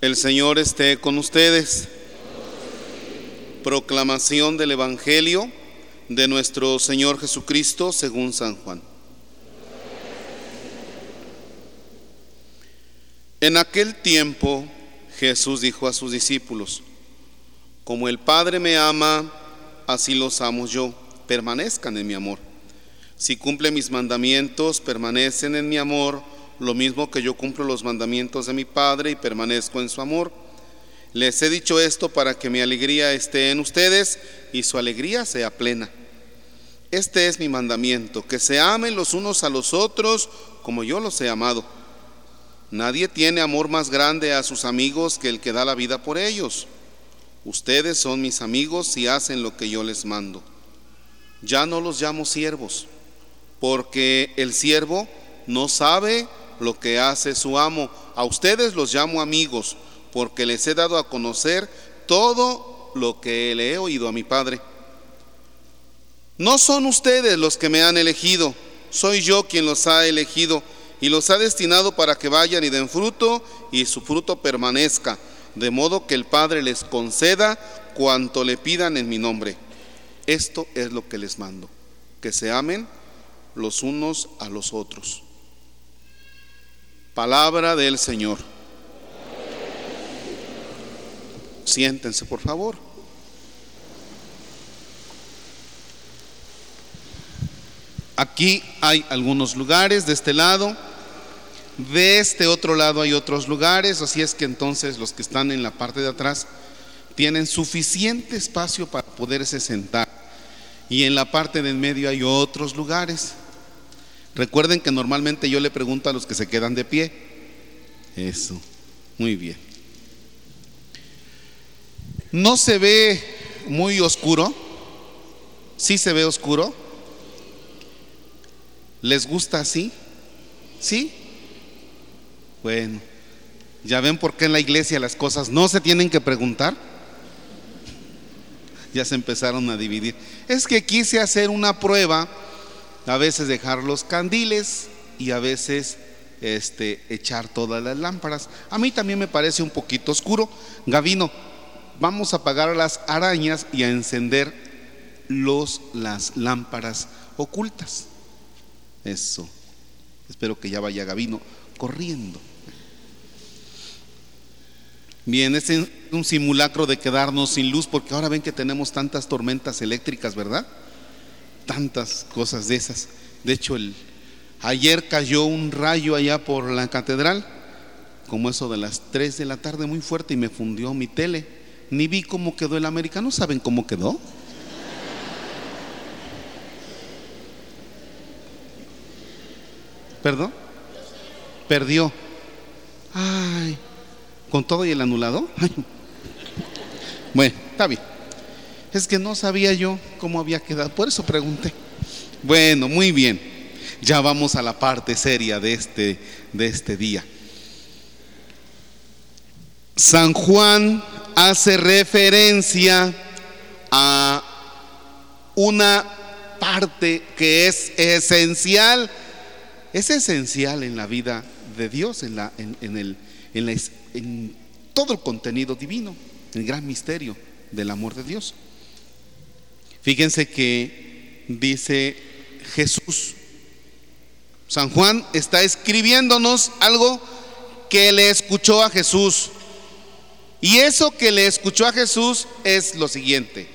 El Señor esté con ustedes. Proclamación del Evangelio de nuestro Señor Jesucristo según San Juan. En aquel tiempo Jesús dijo a sus discípulos, como el Padre me ama, así los amo yo, permanezcan en mi amor. Si cumplen mis mandamientos, permanecen en mi amor lo mismo que yo cumplo los mandamientos de mi Padre y permanezco en su amor. Les he dicho esto para que mi alegría esté en ustedes y su alegría sea plena. Este es mi mandamiento, que se amen los unos a los otros como yo los he amado. Nadie tiene amor más grande a sus amigos que el que da la vida por ellos. Ustedes son mis amigos si hacen lo que yo les mando. Ya no los llamo siervos, porque el siervo no sabe lo que hace su amo. A ustedes los llamo amigos, porque les he dado a conocer todo lo que le he oído a mi Padre. No son ustedes los que me han elegido, soy yo quien los ha elegido y los ha destinado para que vayan y den fruto y su fruto permanezca, de modo que el Padre les conceda cuanto le pidan en mi nombre. Esto es lo que les mando, que se amen los unos a los otros. Palabra del Señor. Siéntense, por favor. Aquí hay algunos lugares de este lado. De este otro lado hay otros lugares, así es que entonces los que están en la parte de atrás tienen suficiente espacio para poderse sentar. Y en la parte del medio hay otros lugares. Recuerden que normalmente yo le pregunto a los que se quedan de pie. Eso, muy bien. ¿No se ve muy oscuro? ¿Sí se ve oscuro? ¿Les gusta así? ¿Sí? Bueno, ¿ya ven por qué en la iglesia las cosas no se tienen que preguntar? Ya se empezaron a dividir. Es que quise hacer una prueba a veces dejar los candiles y a veces este, echar todas las lámparas. A mí también me parece un poquito oscuro. Gavino, vamos a apagar las arañas y a encender los, las lámparas ocultas. Eso. Espero que ya vaya Gavino corriendo. Bien, es un simulacro de quedarnos sin luz porque ahora ven que tenemos tantas tormentas eléctricas, ¿verdad? Tantas cosas de esas. De hecho, el, ayer cayó un rayo allá por la catedral, como eso de las 3 de la tarde, muy fuerte, y me fundió mi tele. Ni vi cómo quedó el americano. ¿Saben cómo quedó? ¿Perdón? Perdió. Ay, con todo y el anulado. Bueno, está bien. Es que no sabía yo cómo había quedado, por eso pregunté. Bueno, muy bien. Ya vamos a la parte seria de este, de este día. San Juan hace referencia a una parte que es esencial, es esencial en la vida de Dios, en, la, en, el, en, en todo el contenido divino, el gran misterio del amor de Dios. Fíjense que dice Jesús, San Juan está escribiéndonos algo que le escuchó a Jesús. Y eso que le escuchó a Jesús es lo siguiente,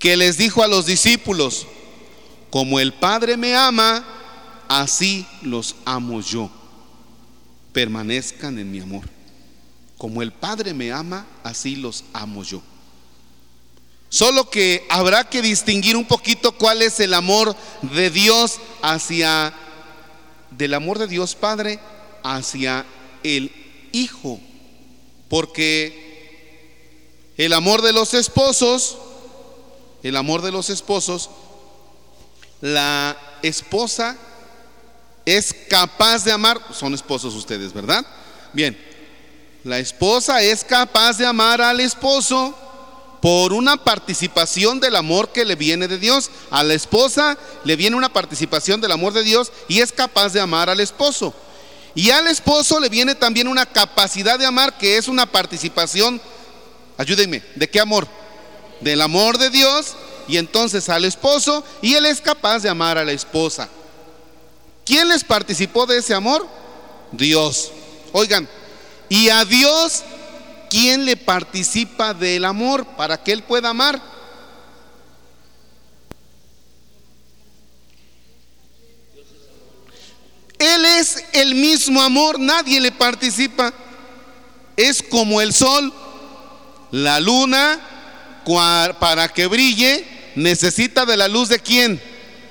que les dijo a los discípulos, como el Padre me ama, así los amo yo. Permanezcan en mi amor. Como el Padre me ama, así los amo yo. Solo que habrá que distinguir un poquito cuál es el amor de Dios hacia, del amor de Dios Padre hacia el Hijo. Porque el amor de los esposos, el amor de los esposos, la esposa es capaz de amar, son esposos ustedes, ¿verdad? Bien, la esposa es capaz de amar al esposo por una participación del amor que le viene de Dios. A la esposa le viene una participación del amor de Dios y es capaz de amar al esposo. Y al esposo le viene también una capacidad de amar que es una participación, ayúdenme, ¿de qué amor? Del amor de Dios y entonces al esposo y él es capaz de amar a la esposa. ¿Quién les participó de ese amor? Dios. Oigan, y a Dios, ¿quién le participa del amor para que él pueda amar? Él es el mismo amor, nadie le participa. Es como el sol, la luna, para que brille, necesita de la luz de quién?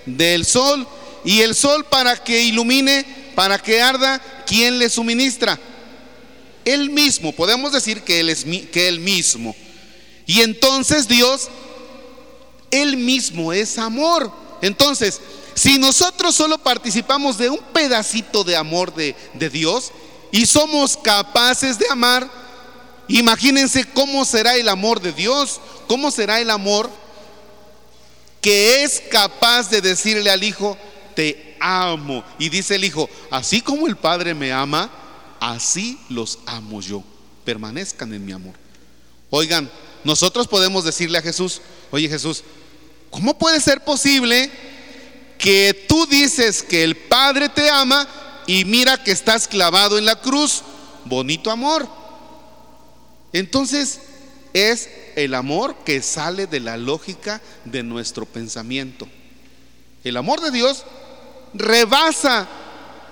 Del sol. Y el sol para que ilumine, para que arda, ¿quién le suministra? Él mismo. Podemos decir que él es que él mismo. Y entonces Dios, él mismo es amor. Entonces, si nosotros solo participamos de un pedacito de amor de, de Dios y somos capaces de amar, imagínense cómo será el amor de Dios, cómo será el amor que es capaz de decirle al Hijo, te amo. Y dice el Hijo, así como el Padre me ama, así los amo yo. Permanezcan en mi amor. Oigan, nosotros podemos decirle a Jesús, oye Jesús, ¿cómo puede ser posible que tú dices que el Padre te ama y mira que estás clavado en la cruz? Bonito amor. Entonces es el amor que sale de la lógica de nuestro pensamiento. El amor de Dios rebasa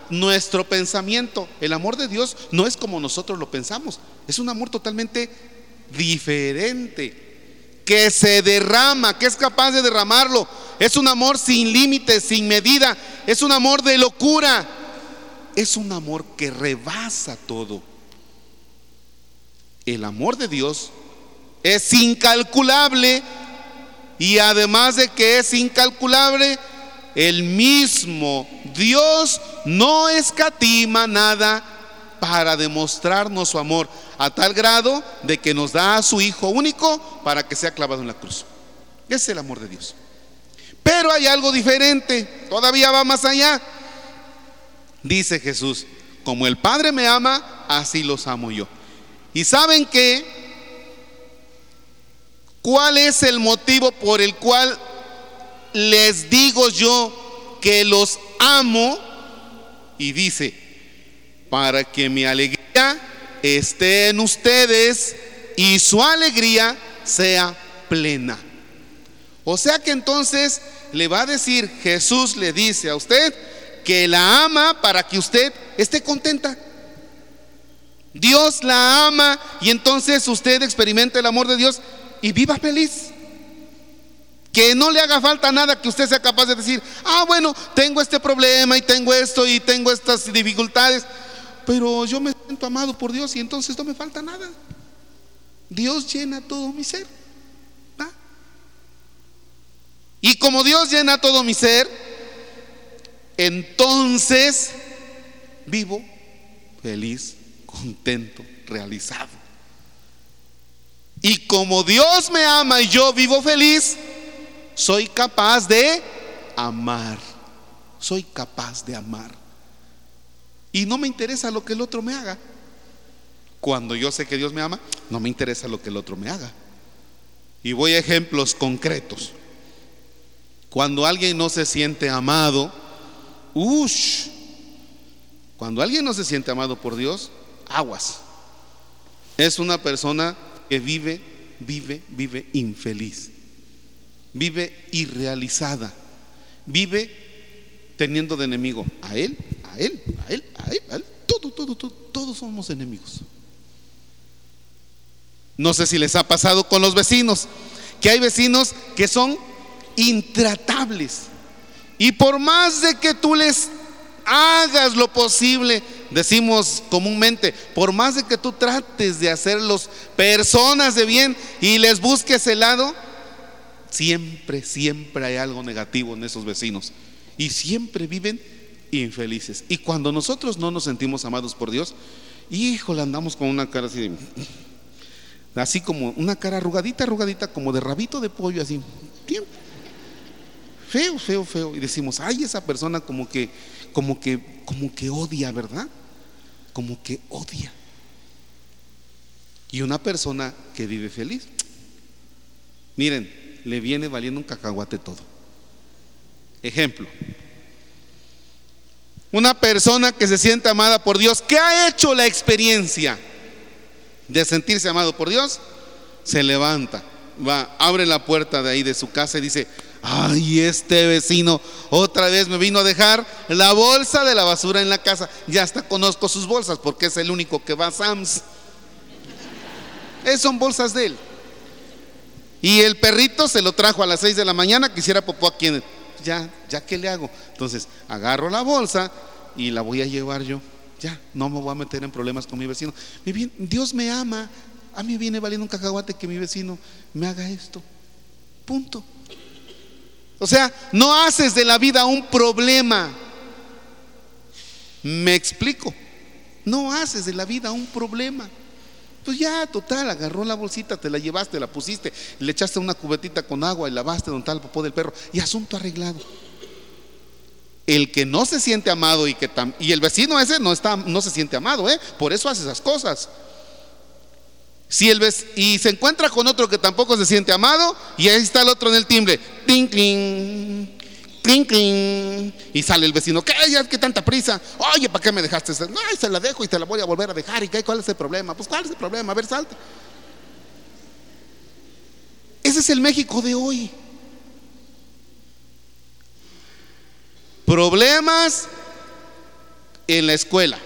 nuestro pensamiento. El amor de Dios no es como nosotros lo pensamos. Es un amor totalmente diferente, que se derrama, que es capaz de derramarlo. Es un amor sin límites, sin medida. Es un amor de locura. Es un amor que rebasa todo. El amor de Dios es incalculable y además de que es incalculable, el mismo Dios no escatima nada para demostrarnos su amor a tal grado de que nos da a su Hijo único para que sea clavado en la cruz. Es el amor de Dios. Pero hay algo diferente, todavía va más allá. Dice Jesús, como el Padre me ama, así los amo yo. Y saben que, ¿cuál es el motivo por el cual les digo yo que los amo? Y dice, para que mi alegría esté en ustedes y su alegría sea plena. O sea que entonces le va a decir, Jesús le dice a usted que la ama para que usted esté contenta. Dios la ama y entonces usted experimenta el amor de Dios y viva feliz. Que no le haga falta nada que usted sea capaz de decir, ah, bueno, tengo este problema y tengo esto y tengo estas dificultades, pero yo me siento amado por Dios y entonces no me falta nada. Dios llena todo mi ser. Y como Dios llena todo mi ser, entonces vivo feliz, contento, realizado. Y como Dios me ama y yo vivo feliz, soy capaz de amar. Soy capaz de amar. Y no me interesa lo que el otro me haga. Cuando yo sé que Dios me ama, no me interesa lo que el otro me haga. Y voy a ejemplos concretos. Cuando alguien no se siente amado, ush, cuando alguien no se siente amado por Dios, aguas. Es una persona que vive, vive, vive infeliz. Vive irrealizada. Vive teniendo de enemigo a él, a él, a él, a él, a él. Todo, todo, todo, todos somos enemigos. No sé si les ha pasado con los vecinos, que hay vecinos que son intratables. Y por más de que tú les hagas lo posible, decimos comúnmente, por más de que tú trates de hacerlos personas de bien y les busques el lado, siempre, siempre hay algo negativo en esos vecinos. Y siempre viven infelices. Y cuando nosotros no nos sentimos amados por Dios, híjole, andamos con una cara así así como una cara arrugadita, arrugadita, como de rabito de pollo, así feo, feo, feo. Y decimos, ay, esa persona como que, como que, como que odia, ¿verdad? como que odia. Y una persona que vive feliz, miren, le viene valiendo un cacahuate todo. Ejemplo, una persona que se siente amada por Dios, que ha hecho la experiencia de sentirse amado por Dios, se levanta, va, abre la puerta de ahí de su casa y dice, ay, este vecino otra vez me vino a dejar la bolsa de la basura en la casa. Ya hasta conozco sus bolsas porque es el único que va a Sams. Es, son bolsas de él. Y el perrito se lo trajo a las 6 de la mañana, quisiera popó aquí en Ya, ya, ¿qué le hago? Entonces, agarro la bolsa y la voy a llevar yo. Ya, no me voy a meter en problemas con mi vecino. Dios me ama. A mí viene valiendo un cacahuate que mi vecino me haga esto. Punto. O sea, no haces de la vida un problema. Me explico. No haces de la vida un problema. Pues ya, total, agarró la bolsita, te la llevaste, la pusiste, le echaste una cubetita con agua y lavaste donde está el popó del perro y asunto arreglado. El que no se siente amado y que y el vecino ese no está no se siente amado, ¿eh? Por eso hace esas cosas. Si el y se encuentra con otro que tampoco se siente amado y ahí está el otro en el timbre, clink clink clink y sale el vecino, ¿qué, ¿qué tanta prisa? Oye, ¿para qué me dejaste? Ay, se la dejo y te la voy a volver a dejar. ¿Y qué, cuál es el problema? Pues, ¿cuál es el problema? A ver, salte. Ese es el México de hoy. Problemas en la escuela.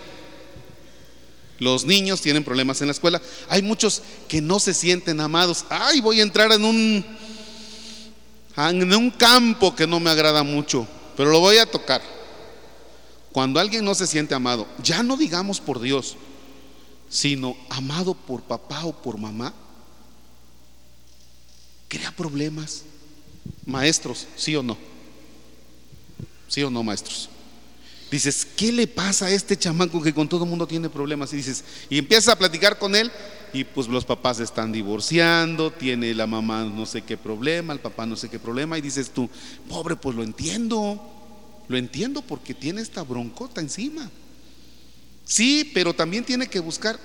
Los niños tienen problemas en la escuela. Hay muchos que no se sienten amados. Ay, voy a entrar en un en un campo que no me agrada mucho, pero lo voy a tocar. Cuando alguien no se siente amado, ya no digamos por Dios, sino amado por papá o por mamá, crea problemas. Maestros, ¿sí o no? ¿Sí o no, maestros? Dices, ¿qué le pasa a este chamaco que con todo el mundo tiene problemas? Y dices, y empiezas a platicar con él y pues los papás están divorciando, tiene la mamá no sé qué problema, el papá no sé qué problema y dices tú, pobre, pues lo entiendo, lo entiendo porque tiene esta broncota encima. Sí, pero también tiene que buscar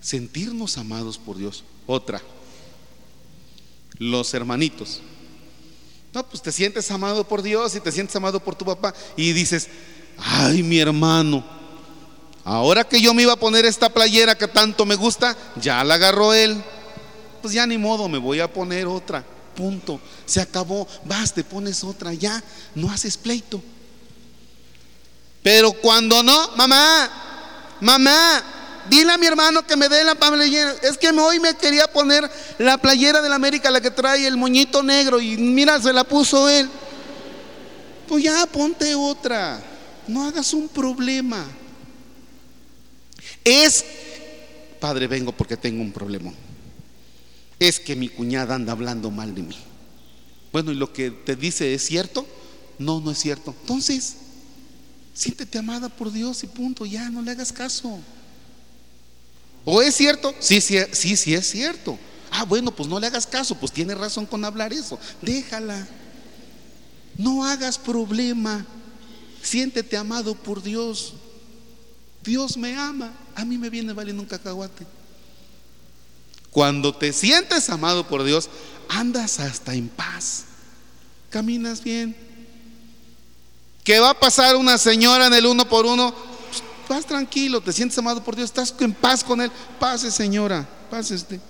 sentirnos amados por Dios. Otra, los hermanitos. No, pues te sientes amado por Dios y te sientes amado por tu papá y dices, ay mi hermano, ahora que yo me iba a poner esta playera que tanto me gusta, ya la agarró él. Pues ya ni modo, me voy a poner otra. Punto. Se acabó. Vas, te pones otra. Ya, no haces pleito. Pero cuando no, mamá, mamá, Dile a mi hermano que me dé la playera. Es que hoy me quería poner la playera de la América, la que trae el moñito negro. Y mira, se la puso él. Pues ya ponte otra. No hagas un problema. Es, padre, vengo porque tengo un problema. Es que mi cuñada anda hablando mal de mí. Bueno, ¿y lo que te dice es cierto? No, no es cierto. Entonces, siéntete amada por Dios y punto. Ya, no le hagas caso. ¿O es cierto? Sí, sí, sí, sí es cierto. Ah, bueno, pues no le hagas caso, pues tiene razón con hablar eso. Déjala. No hagas problema. Siéntete amado por Dios. Dios me ama. A mí me viene valiendo un cacahuate. Cuando te sientes amado por Dios, andas hasta en paz. Caminas bien. ¿Qué va a pasar una señora en el uno por uno? vas tranquilo, te sientes amado por Dios, estás en paz con Él. Pase, señora, pase este.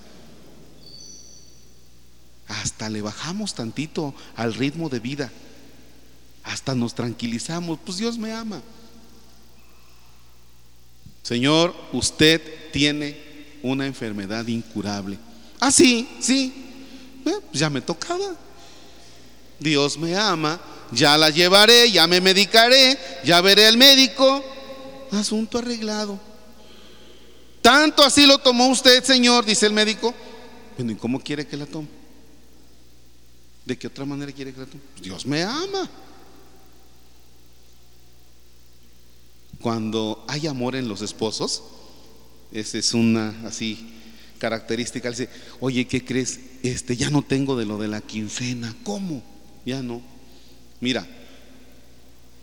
Hasta le bajamos tantito al ritmo de vida. Hasta nos tranquilizamos. Pues Dios me ama. Señor, usted tiene una enfermedad incurable. Ah, sí, sí. Eh, pues ya me tocaba. Dios me ama, ya la llevaré, ya me medicaré, ya veré al médico, asunto arreglado. Tanto así lo tomó usted, Señor, dice el médico. Bueno, ¿y cómo quiere que la tome? ¿De qué otra manera quiere que la tome? Pues Dios me ama. Cuando hay amor en los esposos, esa es una así característica. Dice, oye, ¿qué crees? Este, ya no tengo de lo de la quincena. ¿Cómo? Ya no. Mira,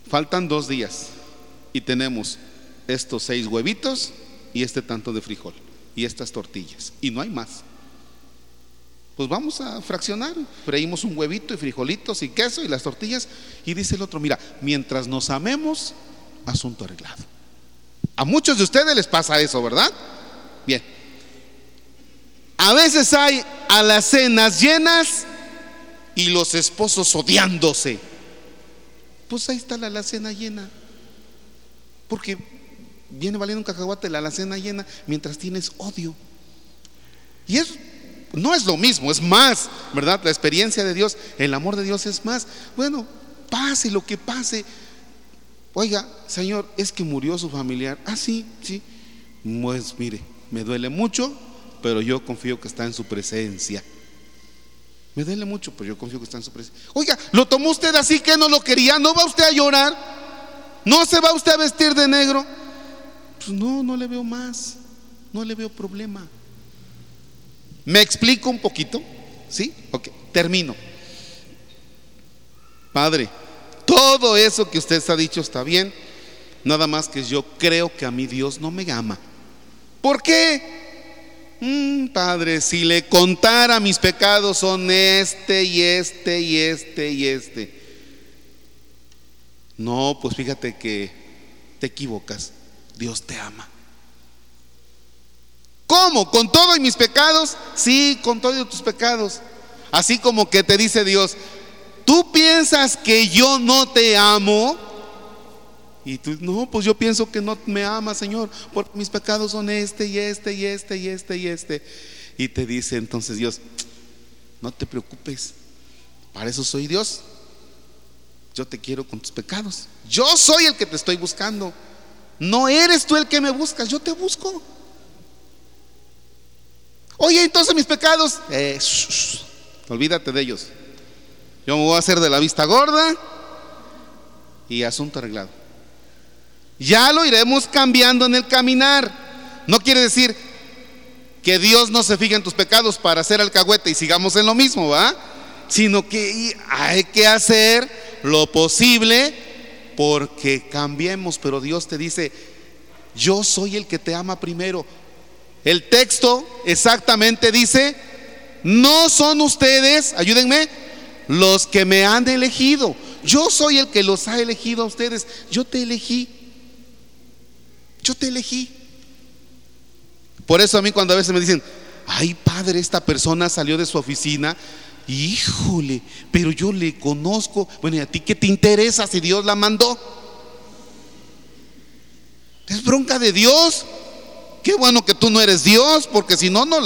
faltan dos días y tenemos estos seis huevitos y este tanto de frijol y estas tortillas. Y no hay más. Pues vamos a fraccionar. Freímos un huevito y frijolitos y queso y las tortillas. Y dice el otro, mira, mientras nos amemos, asunto arreglado. A muchos de ustedes les pasa eso, ¿verdad? Bien. A veces hay alacenas llenas y los esposos odiándose. Pues ahí está la alacena llena. Porque viene valiendo un cacahuate la alacena llena mientras tienes odio. Y eso no es lo mismo, es más, ¿verdad? La experiencia de Dios, el amor de Dios es más. Bueno, pase lo que pase. Oiga, Señor, es que murió su familiar. Ah, sí, sí. Pues mire, me duele mucho, pero yo confío que está en su presencia. Me duele mucho, pero yo confío que está en su presencia. Oiga, lo tomó usted así que no lo quería, ¿no va usted a llorar? ¿No se va usted a vestir de negro? Pues no, no le veo más, no le veo problema. ¿Me explico un poquito? ¿Sí? Ok, termino. Padre, todo eso que usted ha dicho está bien, nada más que yo creo que a mí Dios no me ama. ¿Por qué? Mm, padre, si le contara mis pecados son este y este y este y este. No, pues fíjate que te equivocas. Dios te ama. ¿Cómo? ¿Con todos mis pecados? Sí, con todos tus pecados. Así como que te dice Dios, ¿tú piensas que yo no te amo? Y tú, no, pues yo pienso que no me ama, Señor, porque mis pecados son este y este y este y este y este. Y te dice entonces Dios, no te preocupes, para eso soy Dios. Yo te quiero con tus pecados. Yo soy el que te estoy buscando. No eres tú el que me buscas, yo te busco. Oye, entonces mis pecados, eh, olvídate de ellos. Yo me voy a hacer de la vista gorda y asunto arreglado. Ya lo iremos cambiando en el caminar. No quiere decir que Dios no se fije en tus pecados para hacer alcahuete y sigamos en lo mismo, ¿va? Sino que hay que hacer lo posible porque cambiemos, pero Dios te dice, yo soy el que te ama primero. El texto exactamente dice, no son ustedes, ayúdenme, los que me han elegido. Yo soy el que los ha elegido a ustedes. Yo te elegí. Yo te elegí. Por eso a mí cuando a veces me dicen, ay padre, esta persona salió de su oficina, híjole, pero yo le conozco. Bueno, ¿y a ti qué te interesa si Dios la mandó? Es bronca de Dios. Qué bueno que tú no eres Dios, porque si no, no,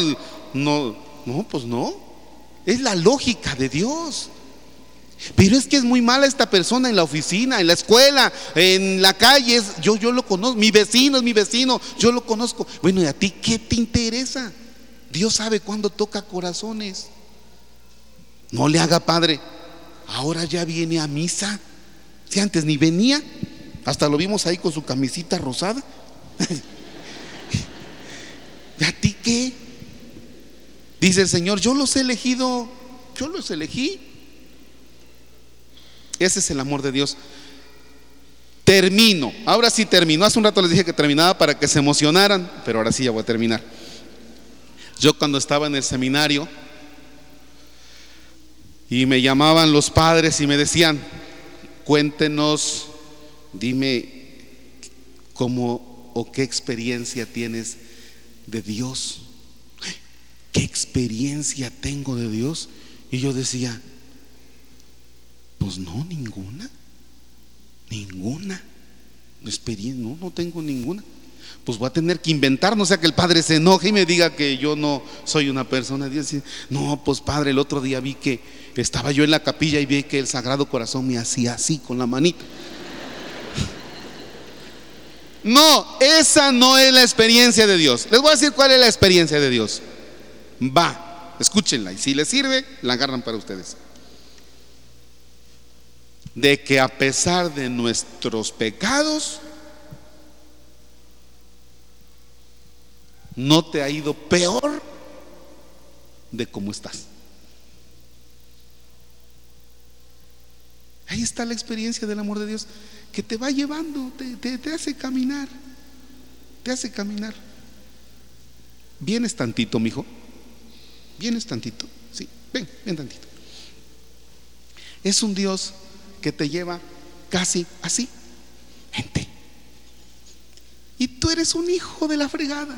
no, no, pues no. Es la lógica de Dios. Pero es que es muy mala esta persona en la oficina, en la escuela, en la calle. Yo, yo lo conozco, mi vecino es mi vecino, yo lo conozco. Bueno, ¿y a ti qué te interesa? Dios sabe cuándo toca corazones. No le haga padre. Ahora ya viene a misa. Si antes ni venía, hasta lo vimos ahí con su camisita rosada. ¿Y a ti qué? Dice el Señor, yo los he elegido, yo los elegí. Ese es el amor de Dios. Termino. Ahora sí termino. Hace un rato les dije que terminaba para que se emocionaran, pero ahora sí ya voy a terminar. Yo cuando estaba en el seminario y me llamaban los padres y me decían, cuéntenos, dime cómo o qué experiencia tienes de Dios. ¿Qué experiencia tengo de Dios? Y yo decía, pues no, ninguna. Ninguna. Experiencia, no, no tengo ninguna. Pues voy a tener que inventar, no sea que el padre se enoje y me diga que yo no soy una persona Dios. No, pues padre, el otro día vi que estaba yo en la capilla y vi que el Sagrado Corazón me hacía así con la manita. No, esa no es la experiencia de Dios. Les voy a decir cuál es la experiencia de Dios. Va, escúchenla y si les sirve, la agarran para ustedes de que a pesar de nuestros pecados, no te ha ido peor de cómo estás. Ahí está la experiencia del amor de Dios que te va llevando, te, hace caminar. te hace caminar. ¿Vienes tantito, mijo? ¿Vienes tantito? Sí, ven, ven tantito. Es un Dios que te lleva casi así. Gente. Y tú eres un hijo de la fregada.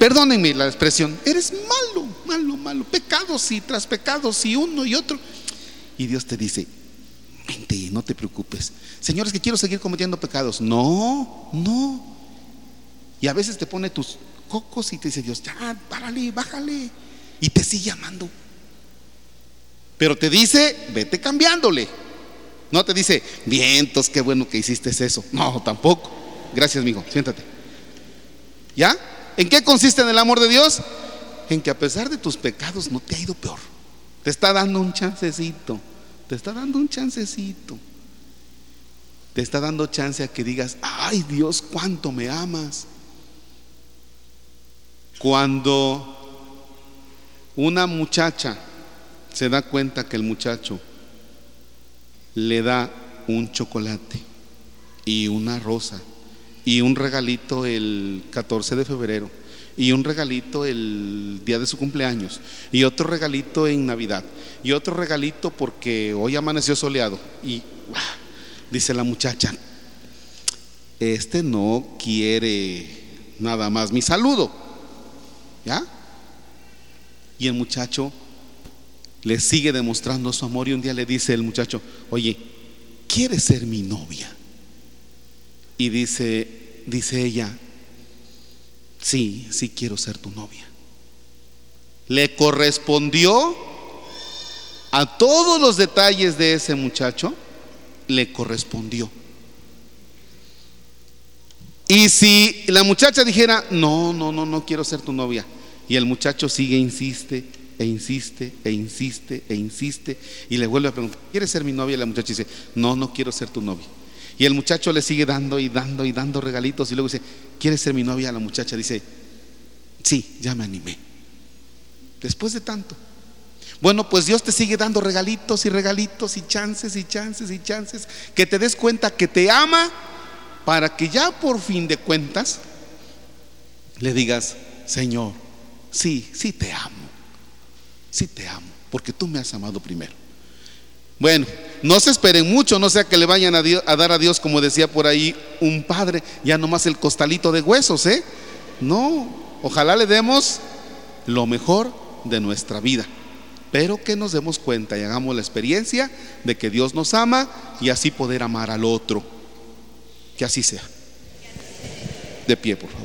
Perdónenme la expresión. Eres malo, malo, malo. Pecados y tras pecados y uno y otro. Y Dios te dice, vente, no te preocupes. Señores, que quiero seguir cometiendo pecados. No, no. Y a veces te pone tus cocos y te dice Dios, ya, párale, bájale. Y te sigue amando. Pero te dice, vete cambiándole. No te dice, vientos, qué bueno que hiciste eso. No, tampoco. Gracias, amigo. Siéntate. ¿Ya? ¿En qué consiste en el amor de Dios? En que a pesar de tus pecados no te ha ido peor. Te está dando un chancecito. Te está dando un chancecito. Te está dando chance a que digas, ay Dios, cuánto me amas. Cuando una muchacha se da cuenta que el muchacho le da un chocolate y una rosa y un regalito el 14 de febrero y un regalito el día de su cumpleaños y otro regalito en Navidad y otro regalito porque hoy amaneció soleado y dice la muchacha, este no quiere nada más mi saludo, ¿ya? Y el muchacho le sigue demostrando su amor y un día le dice el muchacho, oye, ¿quieres ser mi novia? Y dice, dice ella, sí, sí quiero ser tu novia. Le correspondió a todos los detalles de ese muchacho, le correspondió. Y si la muchacha dijera, no, no, no, no quiero ser tu novia, y el muchacho sigue, insiste, e insiste, e insiste, e insiste, y le vuelve a preguntar, ¿quieres ser mi novia? Y la muchacha dice, no, no quiero ser tu novia. Y el muchacho le sigue dando y dando y dando regalitos y luego dice, ¿quieres ser mi novia? La muchacha dice, sí, ya me animé. Después de tanto. Bueno, pues Dios te sigue dando regalitos y regalitos y chances y chances y chances, que te des cuenta que te ama para que ya por fin de cuentas le digas, Señor, sí, sí te amo, sí te amo, porque tú me has amado primero. Bueno, no se esperen mucho, no sea que le vayan a, dar a Dios, como decía por ahí un padre, ya nomás el costalito de huesos, ¿eh? No, ojalá le demos lo mejor de nuestra vida, pero que nos demos cuenta y hagamos la experiencia de que Dios nos ama y así poder amar al otro. Que así sea. De pie, por favor.